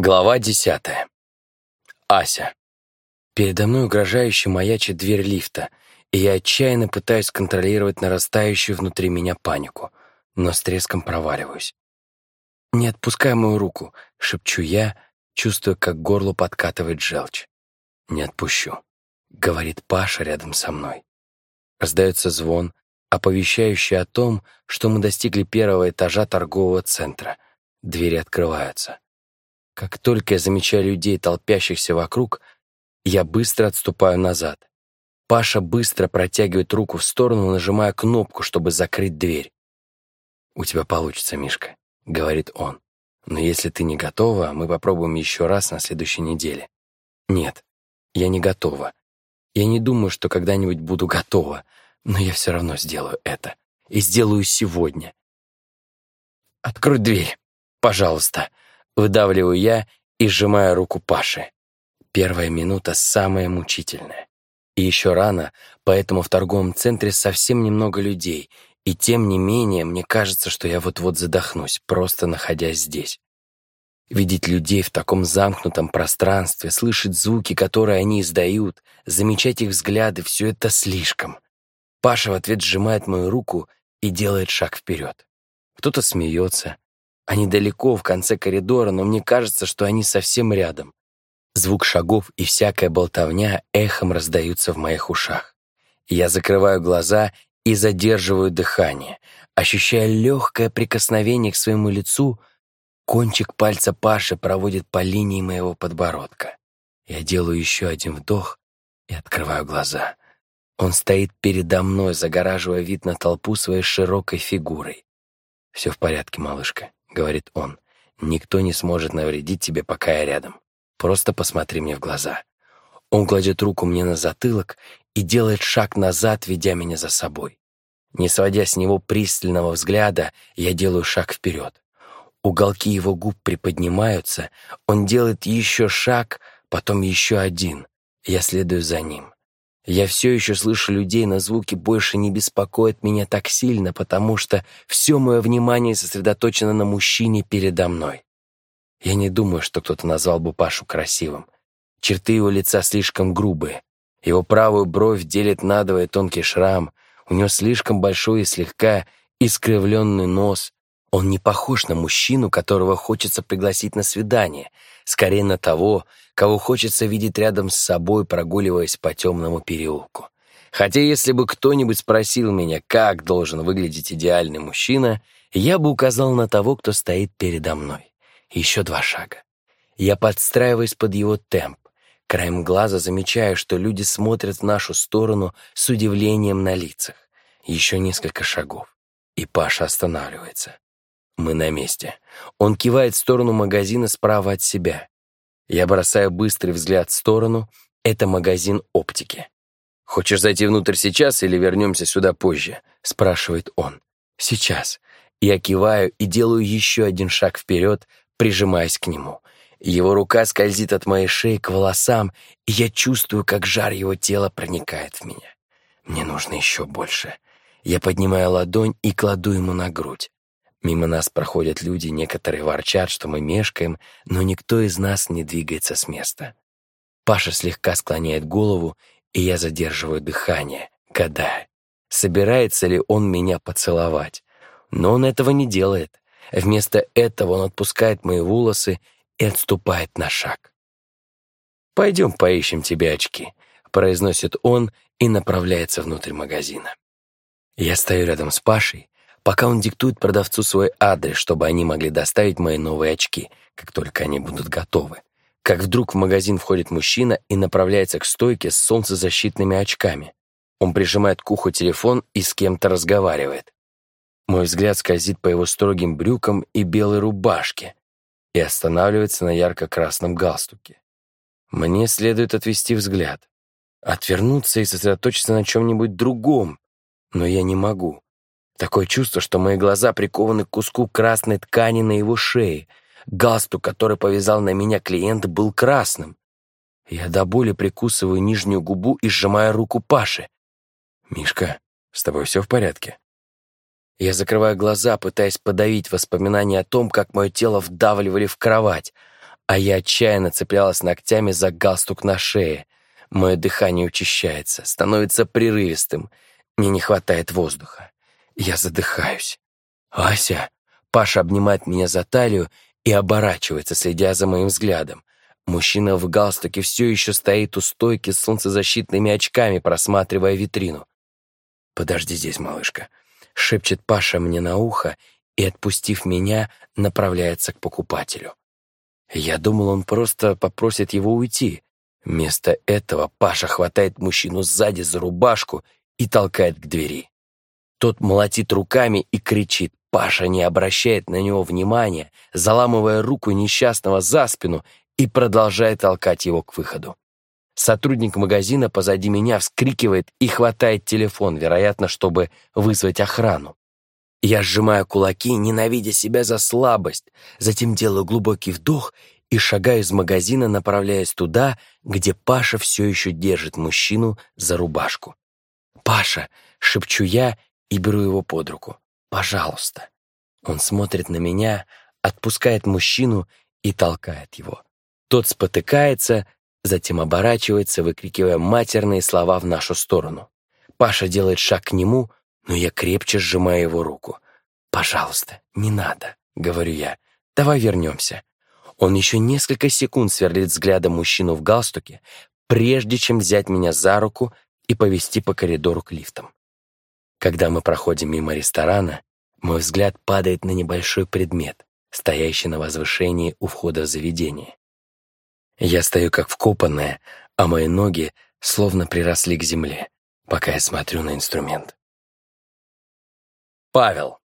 Глава десятая. Ася. Передо мной угрожающе маячит дверь лифта, и я отчаянно пытаюсь контролировать нарастающую внутри меня панику, но с треском проваливаюсь. «Не отпускай мою руку», — шепчу я, чувствуя, как горло подкатывает желчь. «Не отпущу», — говорит Паша рядом со мной. Раздается звон, оповещающий о том, что мы достигли первого этажа торгового центра. Двери открываются. Как только я замечаю людей, толпящихся вокруг, я быстро отступаю назад. Паша быстро протягивает руку в сторону, нажимая кнопку, чтобы закрыть дверь. «У тебя получится, Мишка», — говорит он. «Но если ты не готова, мы попробуем еще раз на следующей неделе». «Нет, я не готова. Я не думаю, что когда-нибудь буду готова, но я все равно сделаю это. И сделаю сегодня. Открой дверь, пожалуйста», Выдавливаю я и сжимаю руку Паши. Первая минута самая мучительная. И еще рано, поэтому в торговом центре совсем немного людей, и тем не менее мне кажется, что я вот-вот задохнусь, просто находясь здесь. Видеть людей в таком замкнутом пространстве, слышать звуки, которые они издают, замечать их взгляды — все это слишком. Паша в ответ сжимает мою руку и делает шаг вперед. Кто-то смеется, они далеко, в конце коридора, но мне кажется, что они совсем рядом. Звук шагов и всякая болтовня эхом раздаются в моих ушах. Я закрываю глаза и задерживаю дыхание, ощущая легкое прикосновение к своему лицу, кончик пальца Паши проводит по линии моего подбородка. Я делаю еще один вдох и открываю глаза. Он стоит передо мной, загораживая вид на толпу своей широкой фигурой. «Все в порядке, малышка. — говорит он. «Никто не сможет навредить тебе, пока я рядом. Просто посмотри мне в глаза». Он кладет руку мне на затылок и делает шаг назад, ведя меня за собой. Не сводя с него пристального взгляда, я делаю шаг вперед. Уголки его губ приподнимаются, он делает еще шаг, потом еще один. Я следую за ним. Я все еще слышу людей, но звуки больше не беспокоят меня так сильно, потому что все мое внимание сосредоточено на мужчине передо мной. Я не думаю, что кто-то назвал бы Пашу красивым. Черты его лица слишком грубые. Его правую бровь делит надвое тонкий шрам. У него слишком большой и слегка искривленный нос. Он не похож на мужчину, которого хочется пригласить на свидание, скорее на того, кого хочется видеть рядом с собой, прогуливаясь по темному переулку. Хотя если бы кто-нибудь спросил меня, как должен выглядеть идеальный мужчина, я бы указал на того, кто стоит передо мной. Еще два шага. Я подстраиваюсь под его темп. Краем глаза замечаю, что люди смотрят в нашу сторону с удивлением на лицах. Еще несколько шагов, и Паша останавливается. Мы на месте. Он кивает в сторону магазина справа от себя. Я бросаю быстрый взгляд в сторону. Это магазин оптики. «Хочешь зайти внутрь сейчас или вернемся сюда позже?» — спрашивает он. «Сейчас». Я киваю и делаю еще один шаг вперед, прижимаясь к нему. Его рука скользит от моей шеи к волосам, и я чувствую, как жар его тела проникает в меня. Мне нужно еще больше. Я поднимаю ладонь и кладу ему на грудь. Мимо нас проходят люди, некоторые ворчат, что мы мешкаем, но никто из нас не двигается с места. Паша слегка склоняет голову, и я задерживаю дыхание, гадая, собирается ли он меня поцеловать. Но он этого не делает. Вместо этого он отпускает мои волосы и отступает на шаг. «Пойдем поищем тебе очки», — произносит он и направляется внутрь магазина. Я стою рядом с Пашей, пока он диктует продавцу свой адрес, чтобы они могли доставить мои новые очки, как только они будут готовы. Как вдруг в магазин входит мужчина и направляется к стойке с солнцезащитными очками. Он прижимает к уху телефон и с кем-то разговаривает. Мой взгляд скользит по его строгим брюкам и белой рубашке и останавливается на ярко-красном галстуке. Мне следует отвести взгляд, отвернуться и сосредоточиться на чем-нибудь другом, но я не могу. Такое чувство, что мои глаза прикованы к куску красной ткани на его шее. Галстук, который повязал на меня клиент, был красным. Я до боли прикусываю нижнюю губу и сжимаю руку Паши. «Мишка, с тобой все в порядке?» Я закрываю глаза, пытаясь подавить воспоминания о том, как мое тело вдавливали в кровать. а я отчаянно цеплялась ногтями за галстук на шее. Мое дыхание учащается, становится прерывистым. Мне не хватает воздуха. Я задыхаюсь. «Ася!» Паша обнимает меня за талию и оборачивается, следя за моим взглядом. Мужчина в галстуке все еще стоит у стойки с солнцезащитными очками, просматривая витрину. «Подожди здесь, малышка», — шепчет Паша мне на ухо и, отпустив меня, направляется к покупателю. Я думал, он просто попросит его уйти. Вместо этого Паша хватает мужчину сзади за рубашку и толкает к двери. Тот молотит руками и кричит. Паша не обращает на него внимания, заламывая руку несчастного за спину и продолжает толкать его к выходу. Сотрудник магазина позади меня вскрикивает и хватает телефон, вероятно, чтобы вызвать охрану. Я сжимаю кулаки, ненавидя себя за слабость, затем делаю глубокий вдох и шагаю из магазина, направляясь туда, где Паша все еще держит мужчину за рубашку. «Паша!» — шепчу я и беру его под руку. «Пожалуйста». Он смотрит на меня, отпускает мужчину и толкает его. Тот спотыкается, затем оборачивается, выкрикивая матерные слова в нашу сторону. Паша делает шаг к нему, но я крепче сжимаю его руку. «Пожалуйста, не надо», — говорю я. «Давай вернемся». Он еще несколько секунд сверлит взглядом мужчину в галстуке, прежде чем взять меня за руку и повести по коридору к лифтам. Когда мы проходим мимо ресторана, мой взгляд падает на небольшой предмет, стоящий на возвышении у входа в заведение. Я стою как вкопанная, а мои ноги словно приросли к земле, пока я смотрю на инструмент. Павел.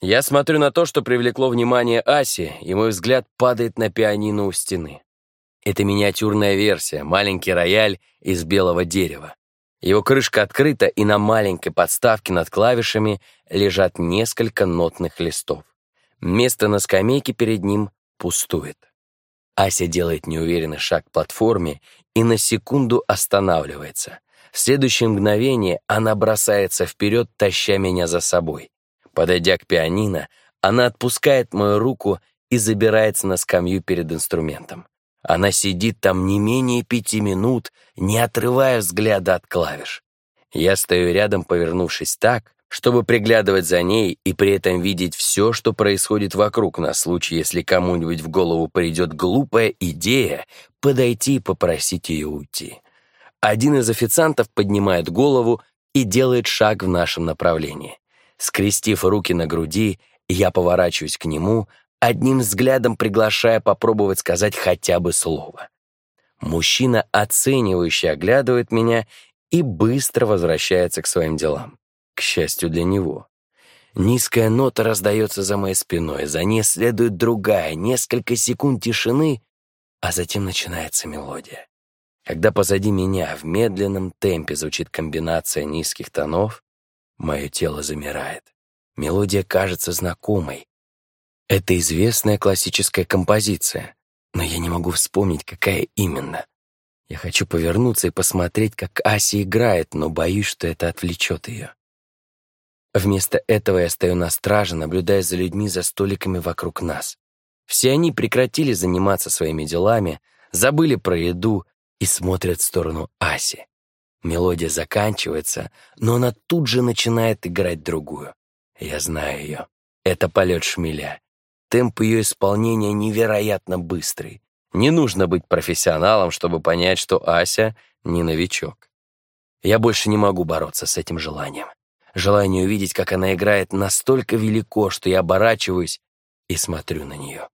Я смотрю на то, что привлекло внимание Аси, и мой взгляд падает на пианино у стены. Это миниатюрная версия, маленький рояль из белого дерева. Его крышка открыта, и на маленькой подставке над клавишами лежат несколько нотных листов. Место на скамейке перед ним пустует. Ася делает неуверенный шаг к платформе и на секунду останавливается. В следующее мгновение она бросается вперед, таща меня за собой. Подойдя к пианино, она отпускает мою руку и забирается на скамью перед инструментом. Она сидит там не менее пяти минут, не отрывая взгляда от клавиш. Я стою рядом, повернувшись так, чтобы приглядывать за ней и при этом видеть все, что происходит вокруг на случай, если кому-нибудь в голову придет глупая идея подойти и попросить ее уйти. Один из официантов поднимает голову и делает шаг в нашем направлении. Скрестив руки на груди, я поворачиваюсь к нему, одним взглядом приглашая попробовать сказать хотя бы слово. Мужчина, оценивающе оглядывает меня и быстро возвращается к своим делам. К счастью для него. Низкая нота раздается за моей спиной, за ней следует другая, несколько секунд тишины, а затем начинается мелодия. Когда позади меня в медленном темпе звучит комбинация низких тонов, мое тело замирает. Мелодия кажется знакомой, это известная классическая композиция, но я не могу вспомнить, какая именно. Я хочу повернуться и посмотреть, как Ася играет, но боюсь, что это отвлечет ее. Вместо этого я стою на страже, наблюдая за людьми за столиками вокруг нас. Все они прекратили заниматься своими делами, забыли про еду и смотрят в сторону Аси. Мелодия заканчивается, но она тут же начинает играть другую. Я знаю ее. Это полет шмеля. Темп ее исполнения невероятно быстрый. Не нужно быть профессионалом, чтобы понять, что Ася не новичок. Я больше не могу бороться с этим желанием. Желание увидеть, как она играет, настолько велико, что я оборачиваюсь и смотрю на нее.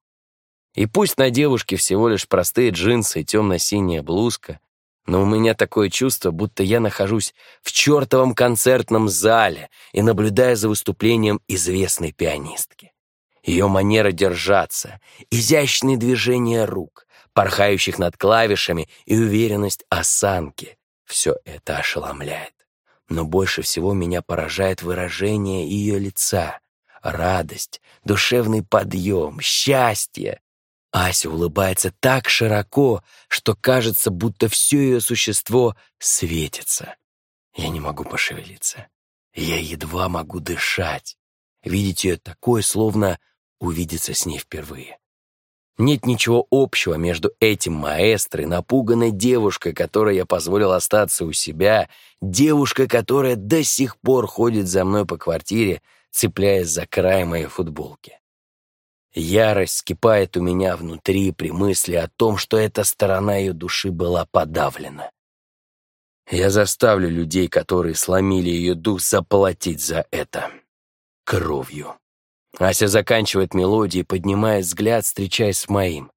И пусть на девушке всего лишь простые джинсы и темно-синяя блузка, но у меня такое чувство, будто я нахожусь в чертовом концертном зале и наблюдаю за выступлением известной пианистки. Ее манера держаться, изящные движения рук, порхающих над клавишами и уверенность осанки — все это ошеломляет. Но больше всего меня поражает выражение ее лица, радость, душевный подъем, счастье. Ася улыбается так широко, что кажется, будто все ее существо светится. Я не могу пошевелиться. Я едва могу дышать. Видеть ее такой, словно увидеться с ней впервые. Нет ничего общего между этим маэстро и напуганной девушкой, которой я позволил остаться у себя, девушкой, которая до сих пор ходит за мной по квартире, цепляясь за край моей футболки. Ярость скипает у меня внутри при мысли о том, что эта сторона ее души была подавлена. Я заставлю людей, которые сломили ее дух, заплатить за это. Кровью. Ася заканчивает мелодию, поднимает взгляд, встречаясь с моим.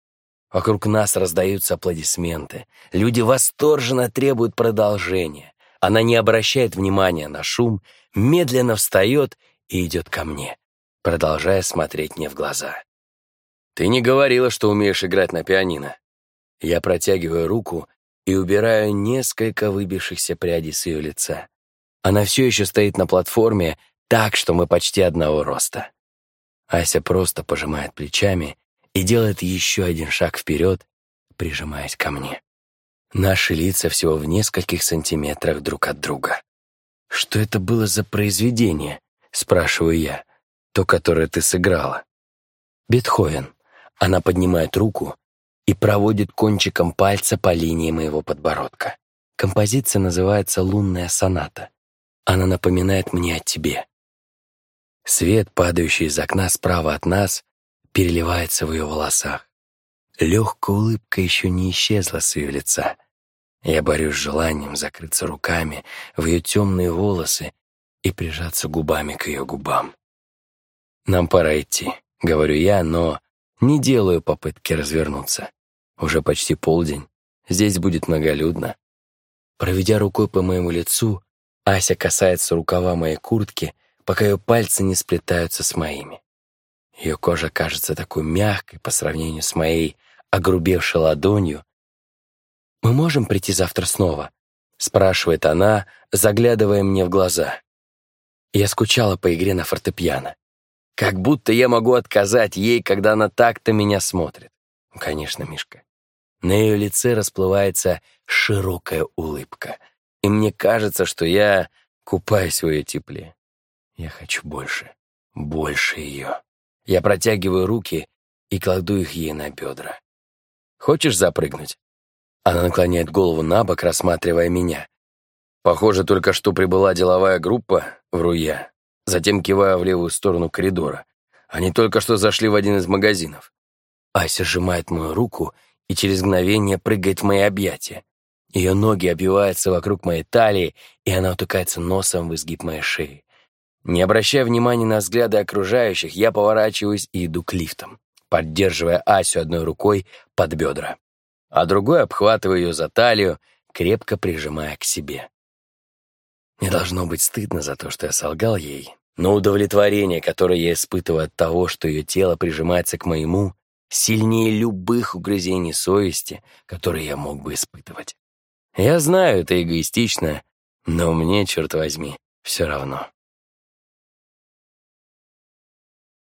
Вокруг нас раздаются аплодисменты. Люди восторженно требуют продолжения. Она не обращает внимания на шум, медленно встает и идет ко мне, продолжая смотреть мне в глаза. «Ты не говорила, что умеешь играть на пианино». Я протягиваю руку и убираю несколько выбившихся прядей с ее лица. Она все еще стоит на платформе так, что мы почти одного роста. Ася просто пожимает плечами и делает еще один шаг вперед, прижимаясь ко мне. Наши лица всего в нескольких сантиметрах друг от друга. «Что это было за произведение?» — спрашиваю я. «То, которое ты сыграла». «Бетховен». Она поднимает руку и проводит кончиком пальца по линии моего подбородка. Композиция называется «Лунная соната». Она напоминает мне о тебе. Свет, падающий из окна справа от нас, переливается в ее волосах. Легкая улыбка еще не исчезла с ее лица. Я борюсь с желанием закрыться руками в ее темные волосы и прижаться губами к ее губам. «Нам пора идти», — говорю я, но не делаю попытки развернуться. Уже почти полдень, здесь будет многолюдно. Проведя рукой по моему лицу, Ася касается рукава моей куртки пока ее пальцы не сплетаются с моими. Ее кожа кажется такой мягкой по сравнению с моей огрубевшей ладонью. «Мы можем прийти завтра снова?» — спрашивает она, заглядывая мне в глаза. Я скучала по игре на фортепиано. Как будто я могу отказать ей, когда она так-то меня смотрит. Конечно, Мишка. На ее лице расплывается широкая улыбка, и мне кажется, что я купаюсь в ее тепле. Я хочу больше, больше ее. Я протягиваю руки и кладу их ей на бедра. «Хочешь запрыгнуть?» Она наклоняет голову на бок, рассматривая меня. Похоже, только что прибыла деловая группа, вру я. Затем киваю в левую сторону коридора. Они только что зашли в один из магазинов. Ася сжимает мою руку и через мгновение прыгает в мои объятия. Ее ноги обвиваются вокруг моей талии, и она утыкается носом в изгиб моей шеи. Не обращая внимания на взгляды окружающих, я поворачиваюсь и иду к лифтам, поддерживая Асю одной рукой под бедра, а другой обхватываю ее за талию, крепко прижимая к себе. Мне должно быть стыдно за то, что я солгал ей, но удовлетворение, которое я испытываю от того, что ее тело прижимается к моему, сильнее любых угрызений совести, которые я мог бы испытывать. Я знаю, это эгоистично, но мне, черт возьми, все равно.